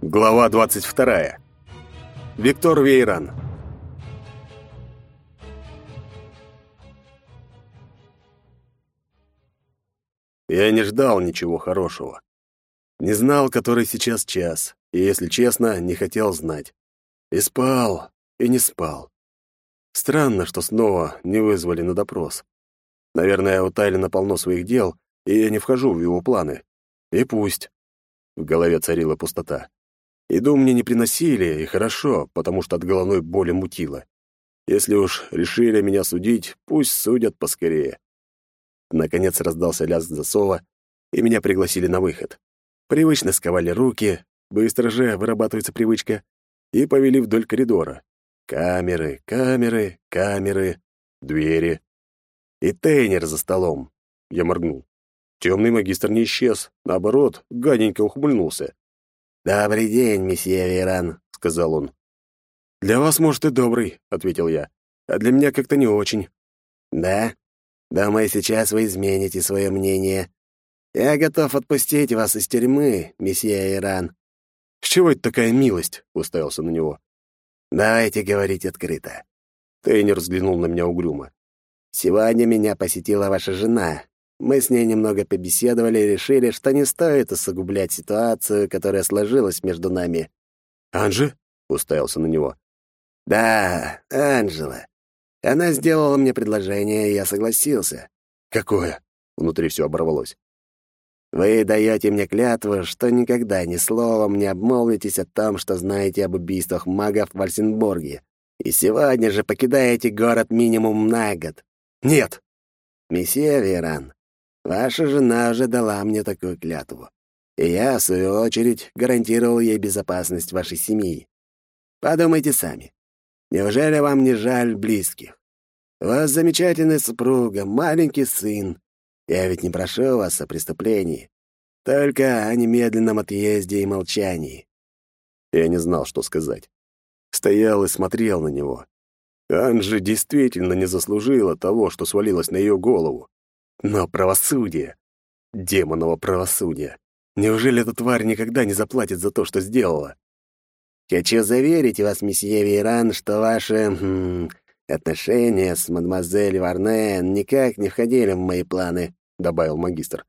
Глава 22. Виктор Вейран. Я не ждал ничего хорошего. Не знал, который сейчас час, и, если честно, не хотел знать. И спал, и не спал. Странно, что снова не вызвали на допрос. Наверное, у Тайлина полно своих дел, и я не вхожу в его планы. И пусть. В голове царила пустота. Еду мне не приносили, и хорошо, потому что от головной боли мутило. Если уж решили меня судить, пусть судят поскорее. Наконец раздался лязг засова, и меня пригласили на выход. Привычно сковали руки, быстро же вырабатывается привычка, и повели вдоль коридора. Камеры, камеры, камеры, двери. И тейнер за столом. Я моргнул. Темный магистр не исчез, наоборот, гаденько ухмыльнулся. «Добрый день, месье Вейран», — сказал он. «Для вас, может, и добрый», — ответил я. «А для меня как-то не очень». «Да? Думаю, сейчас вы измените свое мнение. Я готов отпустить вас из тюрьмы, месье Вейран». «С чего это такая милость?» — уставился на него. «Давайте говорить открыто». Тейнер взглянул на меня угрюмо. «Сегодня меня посетила ваша жена, мы с ней немного побеседовали и решили, что не стоит усугублять ситуацию, которая сложилась между нами. «Анжи?» — уставился на него. «Да, Анжела. Она сделала мне предложение, и я согласился». «Какое?» — внутри все оборвалось. «Вы даете мне клятву, что никогда ни словом не обмолвитесь о том, что знаете об убийствах магов в Альсенборге, и сегодня же покидаете город минимум на год». «Нет!» «Месье Веран, Ваша жена уже дала мне такую клятву. И я, в свою очередь, гарантировал ей безопасность вашей семьи. Подумайте сами. Неужели вам не жаль близких? У вас замечательная супруга, маленький сын. Я ведь не прошу вас о преступлении. Только о немедленном отъезде и молчании. Я не знал, что сказать. Стоял и смотрел на него. Анжи действительно не заслужила того, что свалилось на ее голову. Но правосудие... Демоново правосудие. Неужели эта тварь никогда не заплатит за то, что сделала? Хочу заверить вас, месье Вейран, что ваши хм, отношения с мадемуазель Варнен никак не входили в мои планы, добавил магистр.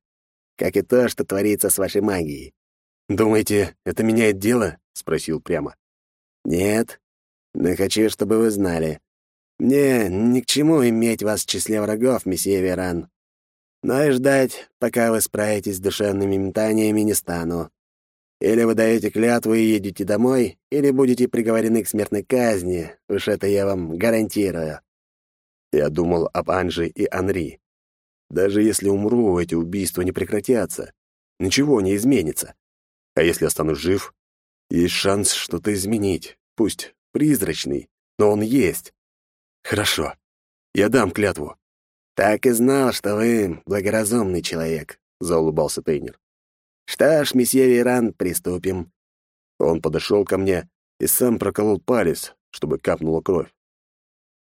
Как и то, что творится с вашей магией. Думаете, это меняет дело? спросил прямо. Нет, но хочу, чтобы вы знали. Мне ни к чему иметь вас в числе врагов, месье Веран. Но и ждать, пока вы справитесь с душевными метаниями, не стану. Или вы даете клятву и едете домой, или будете приговорены к смертной казни. Уж это я вам гарантирую». Я думал об Анже и Анри. Даже если умру, эти убийства не прекратятся. Ничего не изменится. А если останусь жив, есть шанс что-то изменить. Пусть призрачный, но он есть. Хорошо. Я дам клятву. «Так и знал, что вы благоразумный человек», — заулыбался Тейнер. «Что ж, месье Веран, приступим». Он подошел ко мне и сам проколол палец, чтобы капнула кровь.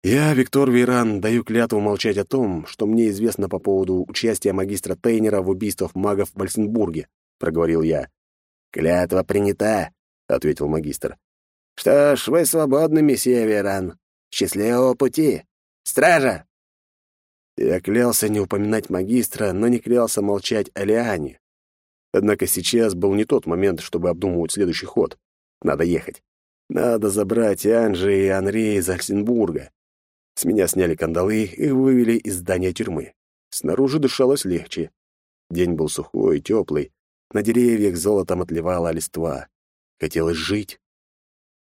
«Я, Виктор Вейран, даю клятву молчать о том, что мне известно по поводу участия магистра Тейнера в убийствах магов в Бальсенбурге», — проговорил я. «Клятва принята», — ответил магистр. «Что ж, вы свободны, месье Веран. Счастливого пути! Стража!» Я клялся не упоминать магистра, но не клялся молчать о Лиане. Однако сейчас был не тот момент, чтобы обдумывать следующий ход. Надо ехать. Надо забрать и Анжи, и Анри из Альсенбурга. С меня сняли кандалы и вывели из здания тюрьмы. Снаружи дышалось легче. День был сухой и теплый. На деревьях золотом отливала листва. Хотелось жить.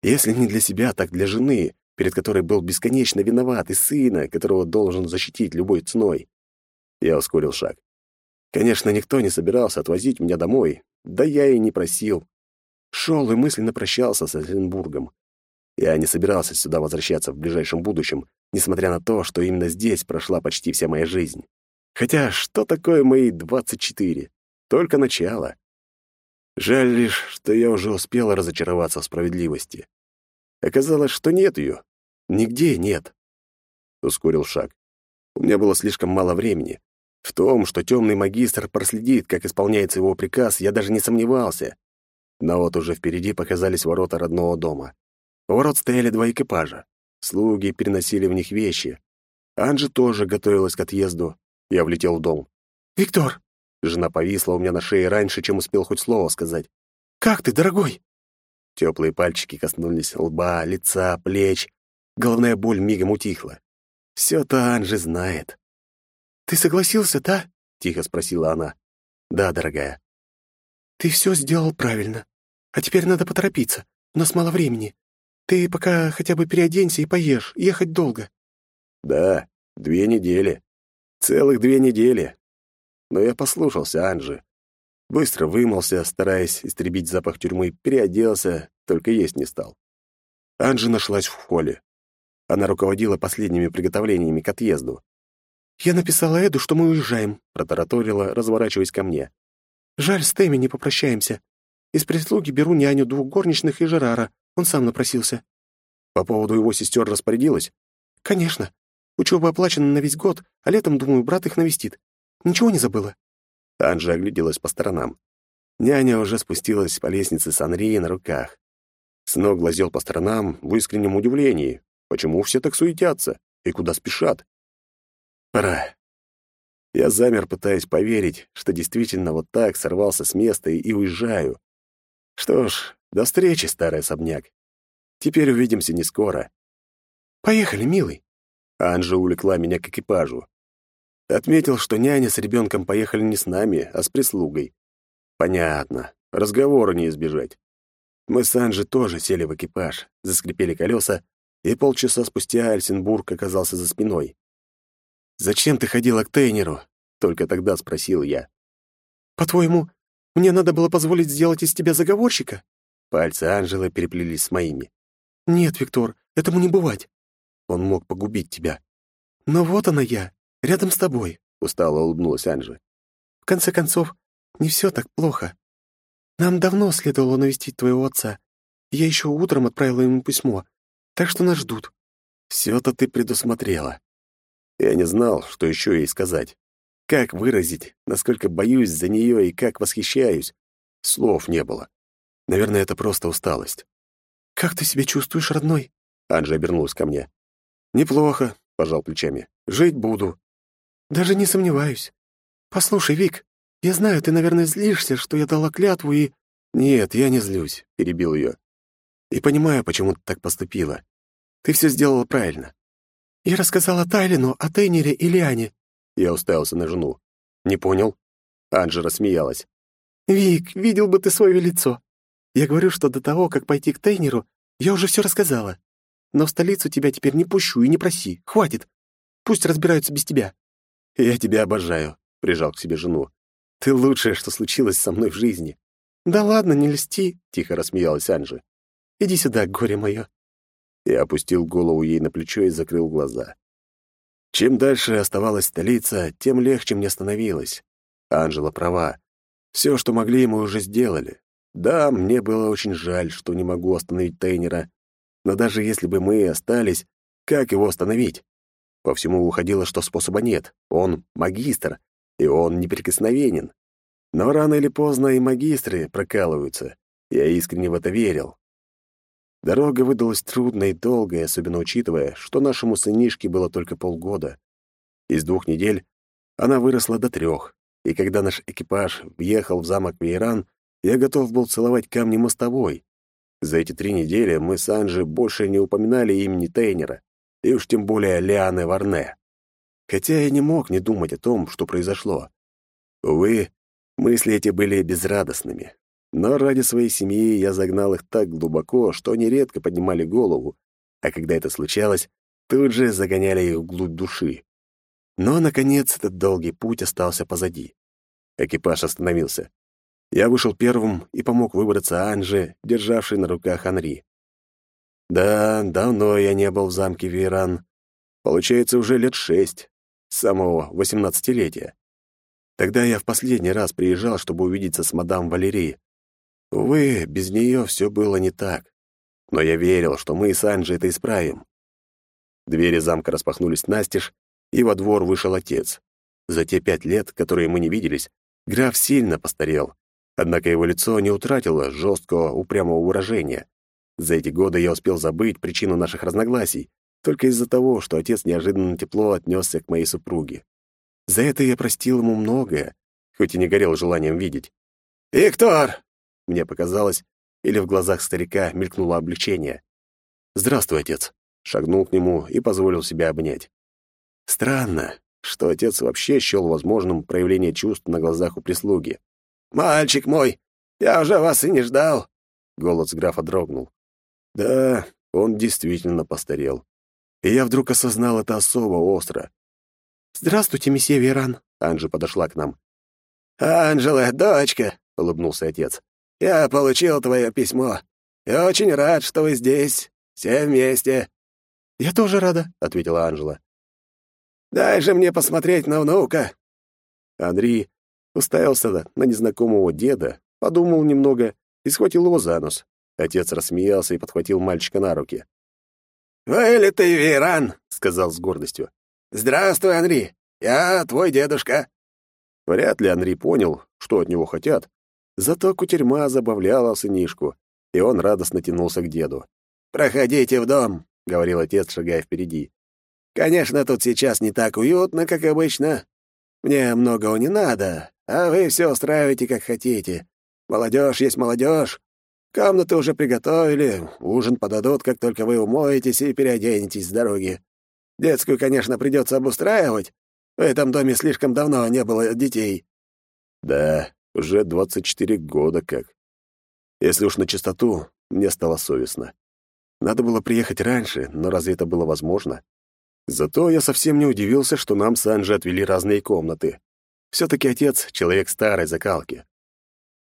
Если не для себя, так для жены, перед которой был бесконечно виноват, и сына, которого должен защитить любой ценой. Я ускорил шаг. Конечно, никто не собирался отвозить меня домой, да я и не просил. Шел и мысленно прощался с Эленбургом. Я не собирался сюда возвращаться в ближайшем будущем, несмотря на то, что именно здесь прошла почти вся моя жизнь. Хотя что такое мои двадцать четыре? Только начало. Жаль лишь, что я уже успел разочароваться в справедливости. Оказалось, что нет ее. Нигде нет. Ускорил шаг. У меня было слишком мало времени. В том, что темный магистр проследит, как исполняется его приказ, я даже не сомневался. Но вот уже впереди показались ворота родного дома. У ворот стояли два экипажа. Слуги переносили в них вещи. Анжи тоже готовилась к отъезду. Я влетел в дом. «Виктор!» Жена повисла у меня на шее раньше, чем успел хоть слово сказать. «Как ты, дорогой?» Теплые пальчики коснулись лба, лица, плеч. Головная боль мигом утихла. Все-то Анжи знает. «Ты согласился, да?» — тихо спросила она. «Да, дорогая». «Ты все сделал правильно. А теперь надо поторопиться. У нас мало времени. Ты пока хотя бы переоденься и поешь. Ехать долго». «Да, две недели. Целых две недели. Но я послушался Анжи. Быстро вымылся, стараясь истребить запах тюрьмы, переоделся, только есть не стал. Анжи нашлась в холле. Она руководила последними приготовлениями к отъезду. «Я написала Эду, что мы уезжаем», — протараторила, разворачиваясь ко мне. «Жаль, с Тэмми не попрощаемся. Из прислуги беру няню двух горничных и Жерара. Он сам напросился». «По поводу его сестер распорядилась?» «Конечно. Учеба оплачена на весь год, а летом, думаю, брат их навестит. Ничего не забыла?» Анжа огляделась по сторонам. Няня уже спустилась по лестнице с Анри на руках. Сног глазел по сторонам в искреннем удивлении. Почему все так суетятся? И куда спешат? Пора. Я замер, пытаясь поверить, что действительно вот так сорвался с места и уезжаю. Что ж, до встречи, старый особняк. Теперь увидимся не скоро. Поехали, милый. Анжа увлекла меня к экипажу. Отметил, что няня с ребенком поехали не с нами, а с прислугой. Понятно. Разговора не избежать. Мы с Анжи тоже сели в экипаж, заскрипели колеса, и полчаса спустя Альсенбург оказался за спиной. «Зачем ты ходила к Тейнеру?» — только тогда спросил я. «По-твоему, мне надо было позволить сделать из тебя заговорщика?» Пальцы Анжелы переплелись с моими. «Нет, Виктор, этому не бывать. Он мог погубить тебя». «Но вот она я, рядом с тобой», — устало улыбнулась Анжи. «В конце концов, не все так плохо. Нам давно следовало навестить твоего отца. Я еще утром отправила ему письмо, так что нас ждут». «Все-то ты предусмотрела». Я не знал, что еще ей сказать. Как выразить, насколько боюсь за нее и как восхищаюсь. Слов не было. Наверное, это просто усталость. «Как ты себя чувствуешь, родной?» Анжа обернулась ко мне. «Неплохо», — пожал плечами. «Жить буду». «Даже не сомневаюсь. Послушай, Вик, я знаю, ты, наверное, злишься, что я дала клятву и...» «Нет, я не злюсь», — перебил ее. «И понимаю, почему ты так поступила. Ты все сделала правильно. Я рассказала Тайлину о Тейнере и Лиане». Я уставился на жену. «Не понял?» Анжа рассмеялась. «Вик, видел бы ты свое лицо. Я говорю, что до того, как пойти к Тейнеру, я уже все рассказала. Но в столицу тебя теперь не пущу и не проси. Хватит. Пусть разбираются без тебя». «Я тебя обожаю», — прижал к себе жену. «Ты лучшее, что случилось со мной в жизни». «Да ладно, не льсти», — тихо рассмеялась Анжи. «Иди сюда, горе мое». Я опустил голову ей на плечо и закрыл глаза. Чем дальше оставалась столица, тем легче мне становилось. Анжела права. Все, что могли, мы уже сделали. Да, мне было очень жаль, что не могу остановить Тейнера, но даже если бы мы остались, как его остановить? По всему выходило, что способа нет. Он магистр, и он неприкосновенен. Но рано или поздно и магистры прокалываются. Я искренне в это верил. Дорога выдалась трудной и долгой, особенно учитывая, что нашему сынишке было только полгода. Из двух недель она выросла до трех, и когда наш экипаж въехал в замок Вейран, я готов был целовать камни мостовой. За эти три недели мы с Анжи больше не упоминали имени Тейнера, и уж тем более Лианы Варне. Хотя я не мог не думать о том, что произошло. Увы, мысли эти были безрадостными. Но ради своей семьи я загнал их так глубоко, что они редко поднимали голову, а когда это случалось, тут же загоняли их вглубь души. Но, наконец, этот долгий путь остался позади. Экипаж остановился. Я вышел первым и помог выбраться Анже, державшей на руках Анри. Да, давно я не был в замке Вейран. Получается, уже лет шесть, с самого восемнадцатилетия. Тогда я в последний раз приезжал, чтобы увидеться с мадам Валерией. Увы, без нее все было не так. Но я верил, что мы с Анджей это исправим. Двери замка распахнулись настежь, и во двор вышел отец. За те пять лет, которые мы не виделись, граф сильно постарел, Однако его лицо не утратило жесткого, упрямого выражения. За эти годы я успел забыть причину наших разногласий, только из-за того, что отец неожиданно тепло отнесся к моей супруге. За это я простил ему многое, хоть и не горел желанием видеть. «Виктор!» — мне показалось, или в глазах старика мелькнуло облегчение. «Здравствуй, отец!» — шагнул к нему и позволил себя обнять. Странно, что отец вообще счел возможным проявление чувств на глазах у прислуги. «Мальчик мой, я уже вас и не ждал!» Голос графа дрогнул. Да, он действительно постарел. И я вдруг осознал это особо остро. «Здравствуйте, месье Веран!» Анжи подошла к нам. «Анжела, дочка!» — улыбнулся отец. «Я получил твое письмо и очень рад, что вы здесь, все вместе». «Я тоже рада», — ответила Анжела. «Дай же мне посмотреть на внука». Андрей уставился на незнакомого деда, подумал немного и схватил его за нос. Отец рассмеялся и подхватил мальчика на руки. «Вылитый Вейран», — сказал с гордостью. «Здравствуй, Анри. Я твой дедушка». Вряд ли Анри понял, что от него хотят. Зато кутерьма забавляла сынишку, и он радостно тянулся к деду. «Проходите в дом», — говорил отец, шагая впереди. «Конечно, тут сейчас не так уютно, как обычно. Мне многого не надо, а вы все устраиваете, как хотите. Молодежь есть молодежь. Комнаты уже приготовили, ужин подадут, как только вы умоетесь и переоденетесь с дороги. Детскую, конечно, придется обустраивать. В этом доме слишком давно не было детей». «Да, уже 24 года как. Если уж на чистоту, мне стало совестно. Надо было приехать раньше, но разве это было возможно? Зато я совсем не удивился, что нам с Анжи отвели разные комнаты. Все-таки отец — человек старой закалки.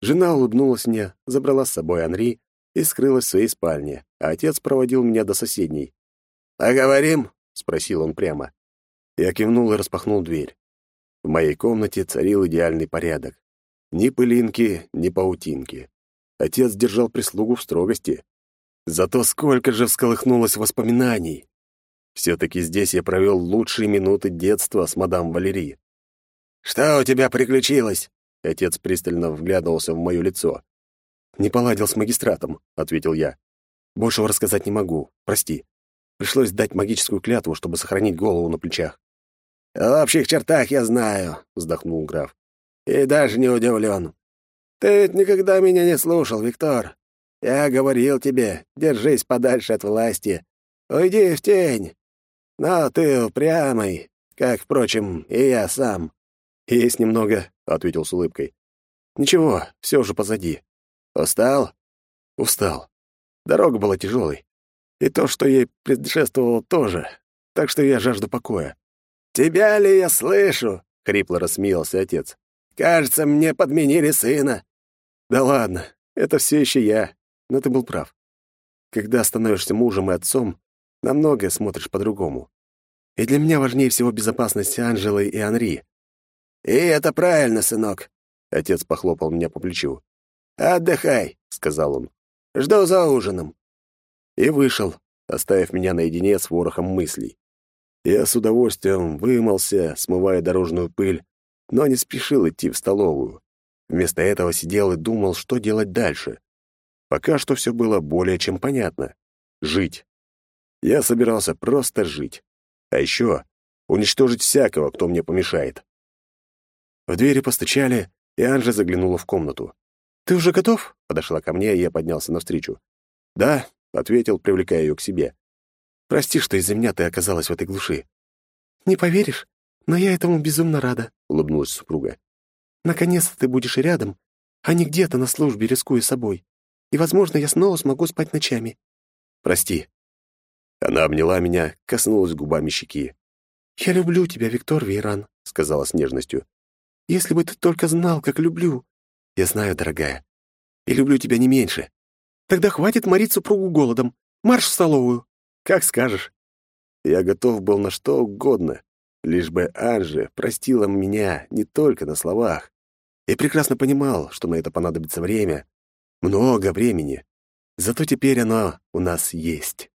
Жена улыбнулась мне, забрала с собой Анри и скрылась в своей спальне, а отец проводил меня до соседней. «Поговорим?» — спросил он прямо. Я кивнул и распахнул дверь. В моей комнате царил идеальный порядок. Ни пылинки, ни паутинки. Отец держал прислугу в строгости. Зато сколько же всколыхнулось воспоминаний! Все-таки здесь я провел лучшие минуты детства с мадам Валерий. «Что у тебя приключилось?» Отец пристально вглядывался в мое лицо. «Не поладил с магистратом», — ответил я. «Большего рассказать не могу. Прости. Пришлось дать магическую клятву, чтобы сохранить голову на плечах». «В общих чертах я знаю», — вздохнул граф. «И даже не удивлен. Ты ведь никогда меня не слушал, Виктор. Я говорил тебе, держись подальше от власти. Уйди в тень. Но ты упрямый, как, впрочем, и я сам. «Есть немного», — ответил с улыбкой. «Ничего, все уже позади. Устал?» «Устал. Дорога была тяжелой. И то, что ей предшествовало, тоже. Так что я жажду покоя». «Тебя ли я слышу?» — хрипло рассмеялся отец. «Кажется, мне подменили сына». «Да ладно, это все еще я. Но ты был прав. Когда становишься мужем и отцом, на многое смотришь по-другому. И для меня важнее всего безопасность Анжелы и Анри. «И это правильно, сынок», — отец похлопал меня по плечу. «Отдыхай», — сказал он. «Жду за ужином». И вышел, оставив меня наедине с ворохом мыслей. Я с удовольствием вымылся, смывая дорожную пыль, но не спешил идти в столовую. Вместо этого сидел и думал, что делать дальше. Пока что все было более чем понятно. Жить. Я собирался просто жить. А еще уничтожить всякого, кто мне помешает. В двери постучали, и Анжа заглянула в комнату. «Ты уже готов?» — подошла ко мне, и я поднялся навстречу. «Да», — ответил, привлекая ее к себе. «Прости, что из-за меня ты оказалась в этой глуши». «Не поверишь, но я этому безумно рада», — улыбнулась супруга. «Наконец-то ты будешь рядом, а не где-то на службе, рискуя собой. И, возможно, я снова смогу спать ночами». «Прости». Она обняла меня, коснулась губами щеки. «Я люблю тебя, Виктор Вейран», — сказала с нежностью. Если бы ты только знал, как люблю. Я знаю, дорогая. И люблю тебя не меньше. Тогда хватит морить супругу голодом. Марш в столовую. Как скажешь. Я готов был на что угодно, лишь бы Анже простила меня не только на словах. И прекрасно понимал, что на это понадобится время. Много времени. Зато теперь оно у нас есть.